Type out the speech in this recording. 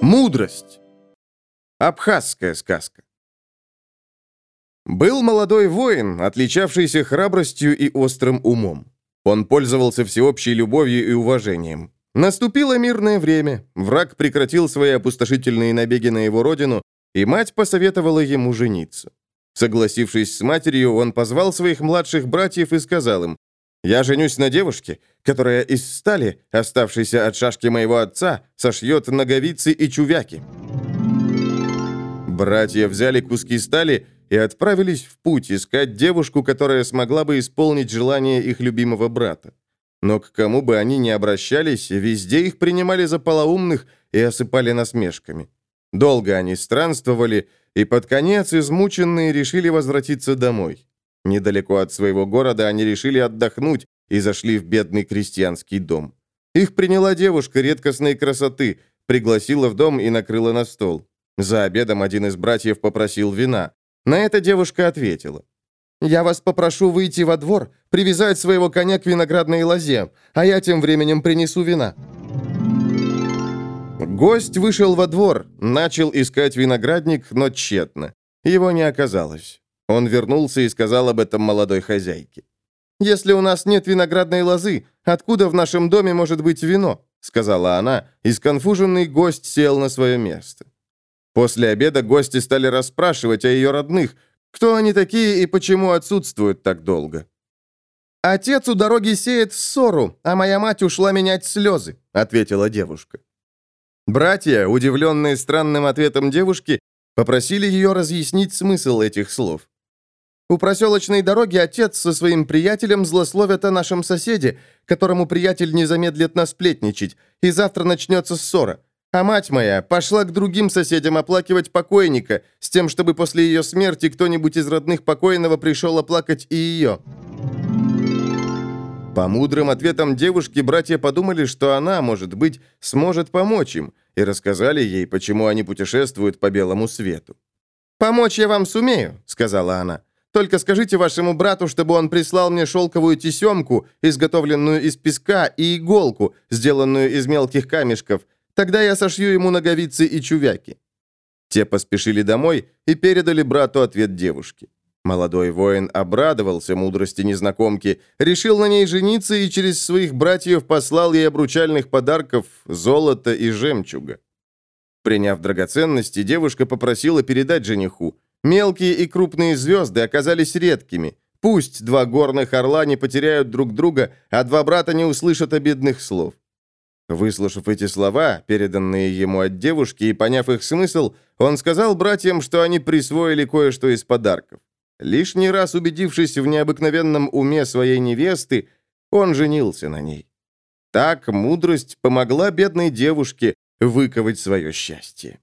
Мудрость. Абхазская сказка. Был молодой воин, отличавшийся храбростью и острым умом. Он пользовался всеобщей любовью и уважением. Наступило мирное время, враг прекратил свои опустошительные набеги на его родину, и мать посоветовала ему жениться. Согласившись с матерью, он позвал своих младших братьев и сказал им, «Я женюсь на девушке, которая из стали, оставшейся от шашки моего отца, сошьет ноговицы и чувяки». Братья взяли куски стали и отправились в путь искать девушку, которая смогла бы исполнить желание их любимого брата. Но к кому бы они ни обращались, везде их принимали за полоумных и осыпали насмешками. Долго они странствовали, и под конец измученные решили возвратиться домой. Недалеко от своего города они решили отдохнуть и зашли в бедный крестьянский дом. Их приняла девушка редкостной красоты, пригласила в дом и накрыла на стол. За обедом один из братьев попросил вина. На это девушка ответила. «Я вас попрошу выйти во двор, привязать своего коня к виноградной лозе, а я тем временем принесу вина». Гость вышел во двор, начал искать виноградник, но тщетно. Его не оказалось. Он вернулся и сказал об этом молодой хозяйке. «Если у нас нет виноградной лозы, откуда в нашем доме может быть вино?» сказала она, и сконфуженный гость сел на свое место. После обеда гости стали расспрашивать о ее родных, кто они такие и почему отсутствуют так долго. «Отец у дороги сеет ссору, а моя мать ушла менять слезы», — ответила девушка. Братья, удивленные странным ответом девушки, попросили ее разъяснить смысл этих слов. У проселочной дороги отец со своим приятелем злословят о нашем соседе, которому приятель не замедлит насплетничать, и завтра начнется ссора. А мать моя пошла к другим соседям оплакивать покойника, с тем, чтобы после ее смерти кто-нибудь из родных покойного пришел оплакать и ее. По мудрым ответам девушки братья подумали, что она, может быть, сможет помочь им, и рассказали ей, почему они путешествуют по белому свету. «Помочь я вам сумею», — сказала она. «Только скажите вашему брату, чтобы он прислал мне шелковую тесемку, изготовленную из песка, и иголку, сделанную из мелких камешков, Тогда я сошью ему ноговицы и чувяки». Те поспешили домой и передали брату ответ девушки. Молодой воин обрадовался мудрости незнакомки, решил на ней жениться и через своих братьев послал ей обручальных подарков золота и жемчуга. Приняв драгоценности, девушка попросила передать жениху. Мелкие и крупные звезды оказались редкими. Пусть два горных орла не потеряют друг друга, а два брата не услышат обидных слов. Выслушав эти слова, переданные ему от девушки, и поняв их смысл, он сказал братьям, что они присвоили кое-что из подарков. Лишний раз убедившись в необыкновенном уме своей невесты, он женился на ней. Так мудрость помогла бедной девушке выковать свое счастье.